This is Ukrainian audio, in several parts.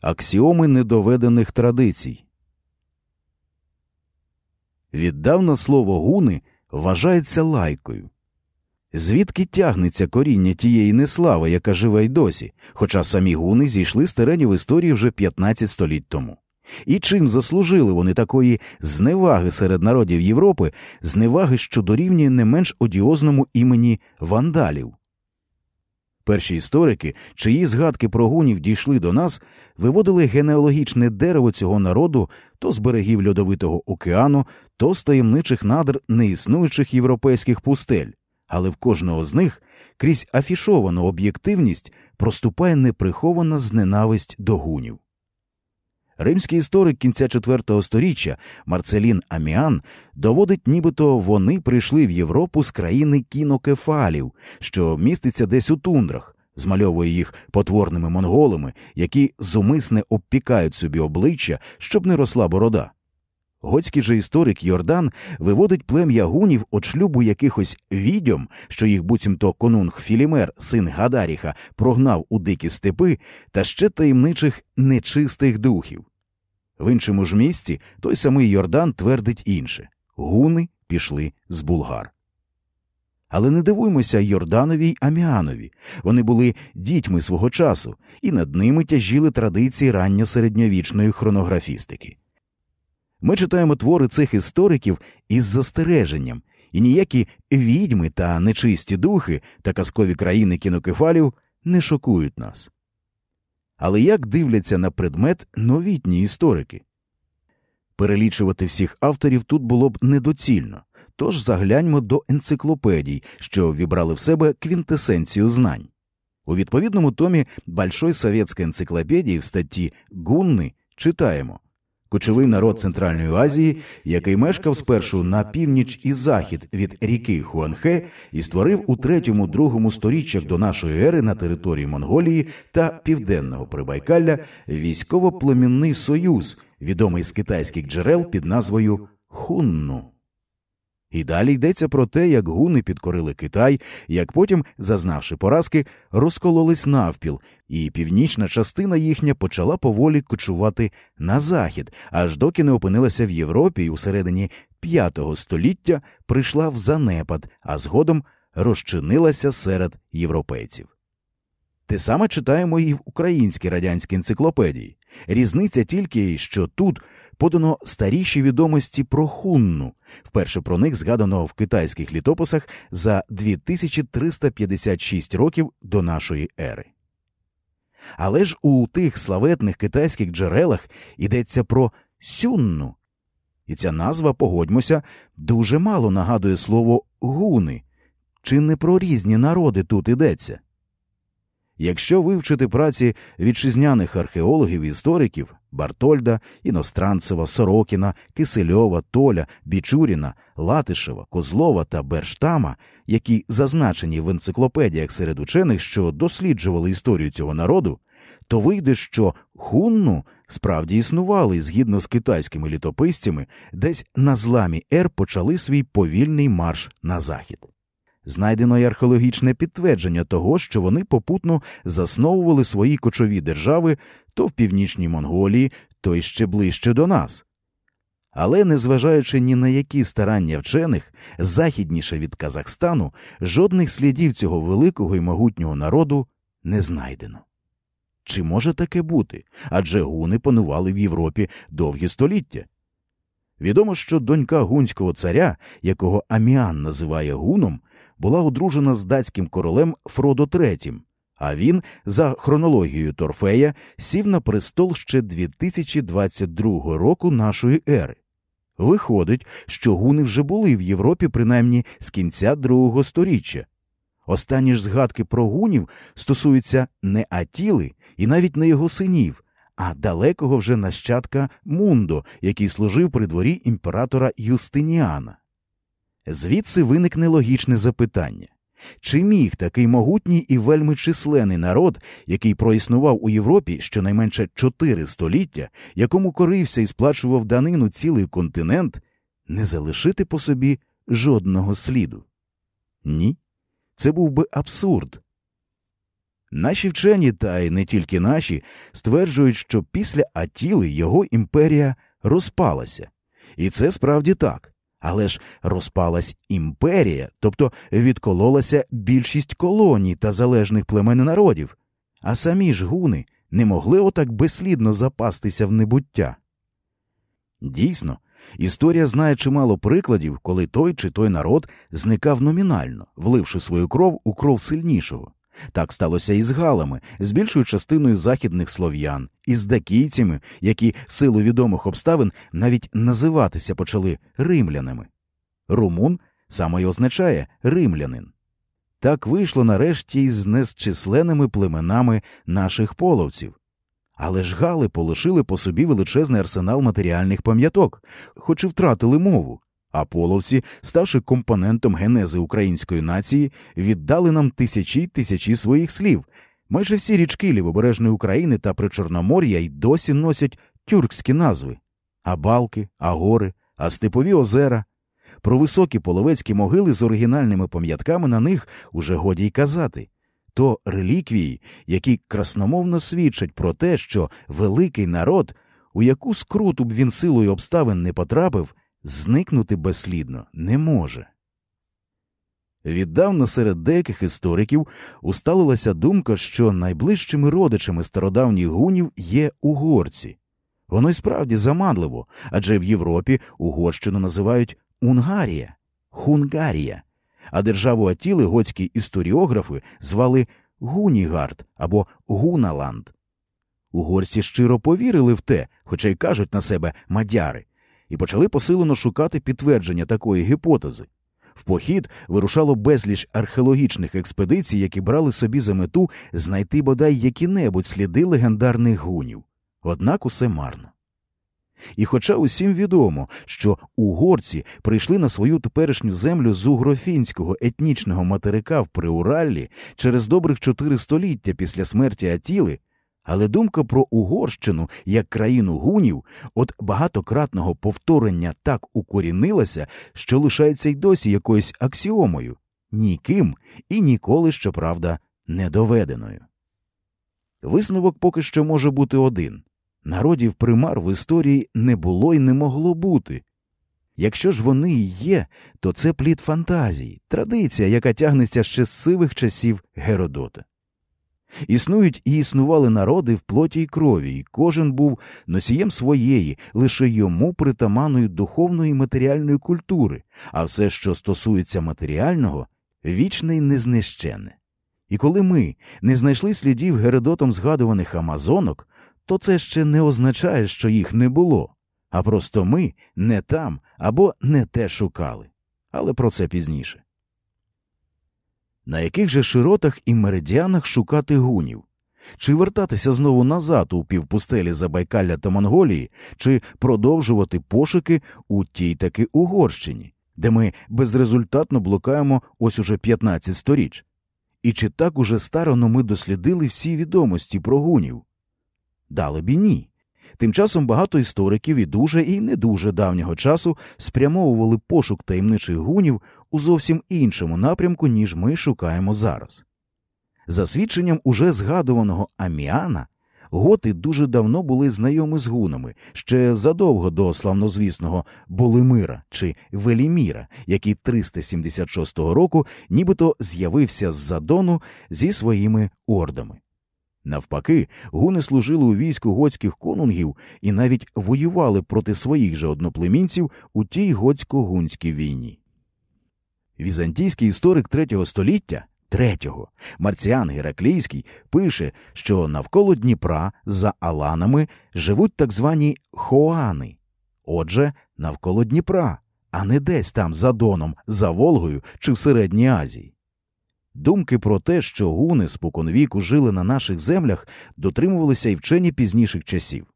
Аксіоми недоведених традицій. Віддавна слово гуни вважається лайкою. Звідки тягнеться коріння тієї неслави, яка живе й досі, хоча самі гуни зійшли з теренів історії вже 15 століть тому. І чим заслужили вони такої зневаги серед народів Європи, зневаги, що дорівнює не менш одіозному імені вандалів? Перші історики, чиї згадки про гунів дійшли до нас, виводили генеалогічне дерево цього народу то з берегів льодовитого океану, то з таємничих надр неіснуючих європейських пустель, але в кожного з них крізь афішовану об'єктивність проступає неприхована зненависть до гунів. Римський історик кінця IV століття Марцелін Аміан доводить, нібито вони прийшли в Європу з країни кінокефалів, що міститься десь у тундрах, змальовує їх потворними монголами, які зумисне обпікають собі обличчя, щоб не росла борода. Готський же історик Йордан виводить плем'я гунів от шлюбу якихось відьом, що їх буцімто конунг Філімер, син Гадаріха, прогнав у дикі степи, та ще таємничих нечистих духів. В іншому ж місці той самий Йордан твердить інше гуни пішли з булгар. Але не дивуймося Йорданові й Аміанові вони були дітьми свого часу, і над ними тяжіли традиції ранньосередньовічної хронографістики. Ми читаємо твори цих істориків із застереженням, і ніякі відьми та нечисті духи та казкові країни кінокефалів не шокують нас. Але як дивляться на предмет новітні історики? Перелічувати всіх авторів тут було б недоцільно, тож загляньмо до енциклопедій, що вібрали в себе квінтесенцію знань. У відповідному томі Большой Совєтської енциклопедії в статті Гунни читаємо Кочовий народ Центральної Азії, який мешкав спершу на північ і захід від ріки Хуанхе і створив у третьому другому сторіччях до нашої ери на території Монголії та Південного Прибайкалля військово-племінний союз, відомий з китайських джерел під назвою Хунну. І далі йдеться про те, як гуни підкорили Китай, як потім, зазнавши поразки, розкололись навпіл, і північна частина їхня почала поволі кочувати на захід, аж доки не опинилася в Європі і у середині п'ятого століття прийшла в занепад, а згодом розчинилася серед європейців. Те саме читаємо і в українській радянській енциклопедії. Різниця тільки, що тут подано старіші відомості про хунну. Вперше про них згадано в китайських літописах за 2356 років до нашої ери. Але ж у тих славетних китайських джерелах йдеться про сюнну, і ця назва, погодьмося, дуже мало нагадує слово гуни, чи не про різні народи тут йдеться. Якщо вивчити праці вітчизняних археологів і істориків Бартольда, Іностранцева, Сорокіна, Кисельова, Толя, Бічуріна, Латишева, Козлова та Берштама, які зазначені в енциклопедіях серед учених, що досліджували історію цього народу, то вийде, що хунну справді існували згідно з китайськими літописцями, десь на зламі ер почали свій повільний марш на захід знайдено й археологічне підтвердження того, що вони попутно засновували свої кочові держави то в північній Монголії, то й ще ближче до нас. Але, незважаючи ні на які старання вчених, західніше від Казахстану, жодних слідів цього великого і могутнього народу не знайдено. Чи може таке бути? Адже гуни панували в Європі довгі століття. Відомо, що донька гунського царя, якого Аміан називає гуном, була одружена з датським королем Фродо III, а він, за хронологією Торфея, сів на престол ще 2022 року нашої ери. Виходить, що гуни вже були в Європі принаймні з кінця другого сторіччя. Останні ж згадки про гунів стосуються не Атіли і навіть не його синів, а далекого вже нащадка Мундо, який служив при дворі імператора Юстиніана. Звідси виникне логічне запитання чи міг такий могутній і вельми численний народ, який проіснував у Європі щонайменше чотири століття, якому корився і сплачував данину цілий континент, не залишити по собі жодного сліду? Ні, це був би абсурд. Наші вчені, та й не тільки наші, стверджують, що після Атіли його імперія розпалася. І це справді так. Але ж розпалась імперія, тобто відкололася більшість колоній та залежних племен народів, а самі ж гуни не могли отак безслідно запастися в небуття. Дійсно, історія знає чимало прикладів, коли той чи той народ зникав номінально, вливши свою кров у кров сильнішого. Так сталося і з галами, з більшою частиною західних слов'ян, і з дакійцями, які силу відомих обставин навіть називатися почали римлянами. Румун саме й означає римлянин. Так вийшло нарешті із незчисленними племенами наших половців. Але ж гали полишили по собі величезний арсенал матеріальних пам'яток, хоч і втратили мову, а половці, ставши компонентом генези української нації, віддали нам тисячі тисячі своїх слів. Майже всі річки Лівобережної України та Причорномор'я й досі носять тюркські назви а балки, а гори, а степові озера. Про високі половецькі могили з оригінальними пам'ятками на них уже годі й казати. То реліквії, які красномовно свідчать про те, що великий народ, у яку скруту б він силою обставин не потрапив, зникнути безслідно не може. Віддавна серед деяких істориків усталилася думка, що найближчими родичами стародавніх гунів є угорці. Воно й справді заманливо, адже в Європі Угорщину називають Унгарія, Хунгарія, а державу Атіли готські історіографи звали Гунігард або Гуналанд. Угорці щиро повірили в те, хоча й кажуть на себе мадяри, і почали посилено шукати підтвердження такої гіпотези. В похід вирушало безліч археологічних експедицій, які брали собі за мету знайти бодай які-небудь сліди легендарних гунів. Однак усе марно. І хоча усім відомо, що угорці прийшли на свою теперішню землю з угрофінського етнічного материка в Приураллі через добрих чотири століття після смерті Атіли, але думка про Угорщину як країну гунів от багатократного повторення так укорінилася, що лишається й досі якоюсь аксіомою, ніким і ніколи, щоправда, не доведеною. Висновок поки що може бути один народів примар в історії не було і не могло бути. Якщо ж вони і є, то це плід фантазії, традиція, яка тягнеться ще з сивих часів Геродота. Існують і існували народи в плоті й крові, і кожен був носієм своєї, лише йому притаманної духовної і матеріальної культури, а все, що стосується матеріального, вічне й незнищене. І коли ми не знайшли слідів Геродотом згадуваних Амазонок, то це ще не означає, що їх не було, а просто ми не там або не те шукали. Але про це пізніше. На яких же широтах і меридіанах шукати гунів? Чи вертатися знову назад у півпустелі Забайкалля та Монголії, чи продовжувати пошуки у тій таки Угорщині, де ми безрезультатно блукаємо ось уже 15 сторіч? І чи так уже старано ми дослідили всі відомості про гунів? Далебі ні. Тим часом багато істориків і дуже і не дуже давнього часу спрямовували пошук таємничих гунів у зовсім іншому напрямку, ніж ми шукаємо зараз. За свідченням уже згадуваного Аміана, готи дуже давно були знайомі з гунами ще задовго до славнозвісного Болимира чи Веліміра, який 376 року нібито з'явився з задону зі своїми ордами. Навпаки, гуни служили у війську готських конунгів і навіть воювали проти своїх же одноплемінців у тій готсько-гунській війні. Візантійський історик третього століття третього Марціан Гераклійський пише, що навколо Дніпра за Аланами живуть так звані Хоани, отже, навколо Дніпра, а не десь там за Доном, за Волгою чи в Середній Азії. Думки про те, що гуни споконвіку жили на наших землях, дотримувалися й вчені пізніших часів.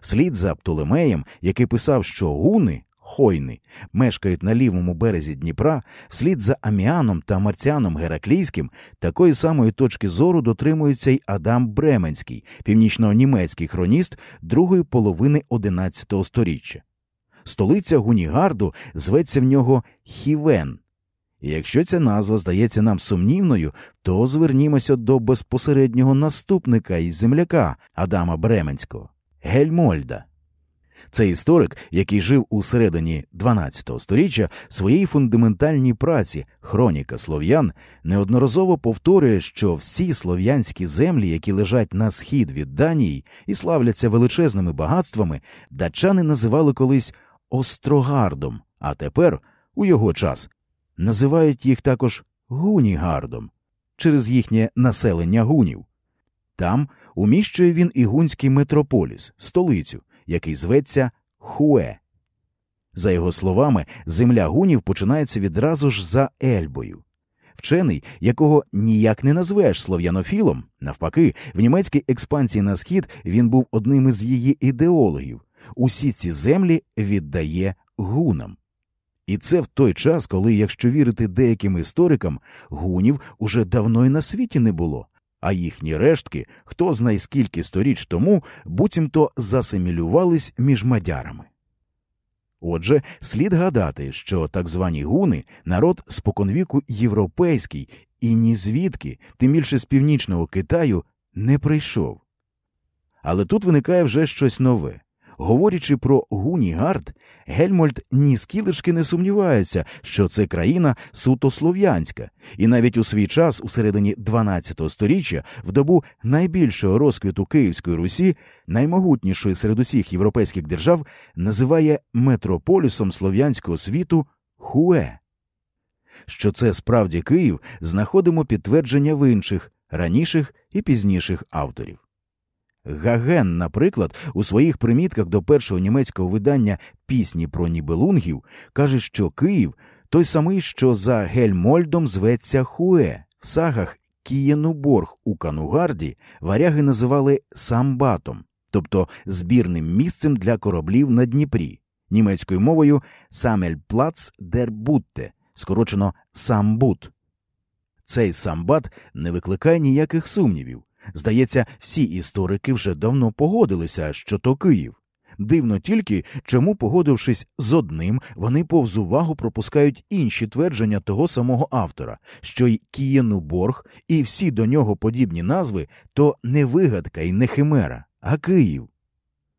Слід за Птолемеєм, який писав, що гуни хойни мешкають на лівому березі Дніпра, слід за Аміаном та Марціаном Гераклійським, такої самої точки зору дотримується й Адам Бременський, північно-німецький хроніст другої половини XI століття. Столиця Гунігарду зветься в нього Хівен. І якщо ця назва здається нам сумнівною, то звернімося до безпосереднього наступника із земляка Адама Бременського Гельмольда. Це історик, який жив у середині 12 століття, в своїй фундаментальній праці Хроніка слов'ян неодноразово повторює, що всі слов'янські землі, які лежать на схід від Данії і славляться величезними багатствами, датчани називали колись Острогардом, а тепер, у його час, називають їх також Гунігардом через їхнє населення гунів. Там уміщує він і гунський метрополіс, столицю, який зветься Хуе. За його словами, земля гунів починається відразу ж за Ельбою. Вчений, якого ніяк не назвеш слов'янофілом, навпаки, в німецькій експансії на схід він був одним із її ідеологів. Усі ці землі віддає гунам. І це в той час, коли, якщо вірити деяким історикам, гунів уже давно й на світі не було, а їхні рештки, хто знає скільки сторіч тому, буцімто асимілювались між мадярами. Отже, слід гадати, що так звані гуни народ споконвіку європейський і ні звідки, тим більше з північного Китаю, не прийшов. Але тут виникає вже щось нове. Говорячи про Гунігард, Гельмольд ніскілечки не сумнівається, що це країна суто слов'янська, і навіть у свій час, у середині 12 століття, в добу найбільшого розквіту Київської Русі, наймогутнішої серед усіх європейських держав, називає метрополісом слов'янського світу Хуе. Що це справді Київ, знаходимо підтвердження в інших, раніших і пізніших авторів. Гаген, наприклад, у своїх примітках до першого німецького видання пісні про нібелунгів каже, що Київ той самий, що за Гельмольдом зветься Хуе. В сагах Кієнуборг у Канугарді варяги називали самбатом, тобто збірним місцем для кораблів на Дніпрі, німецькою мовою Самельплац дер Бутте, скорочено Самбут. Цей самбат не викликає ніяких сумнівів. Здається, всі історики вже давно погодилися, що то Київ. Дивно тільки, чому, погодившись з одним, вони повз увагу пропускають інші твердження того самого автора, що й Кієнуборг і всі до нього подібні назви то не вигадка і не химера, а Київ.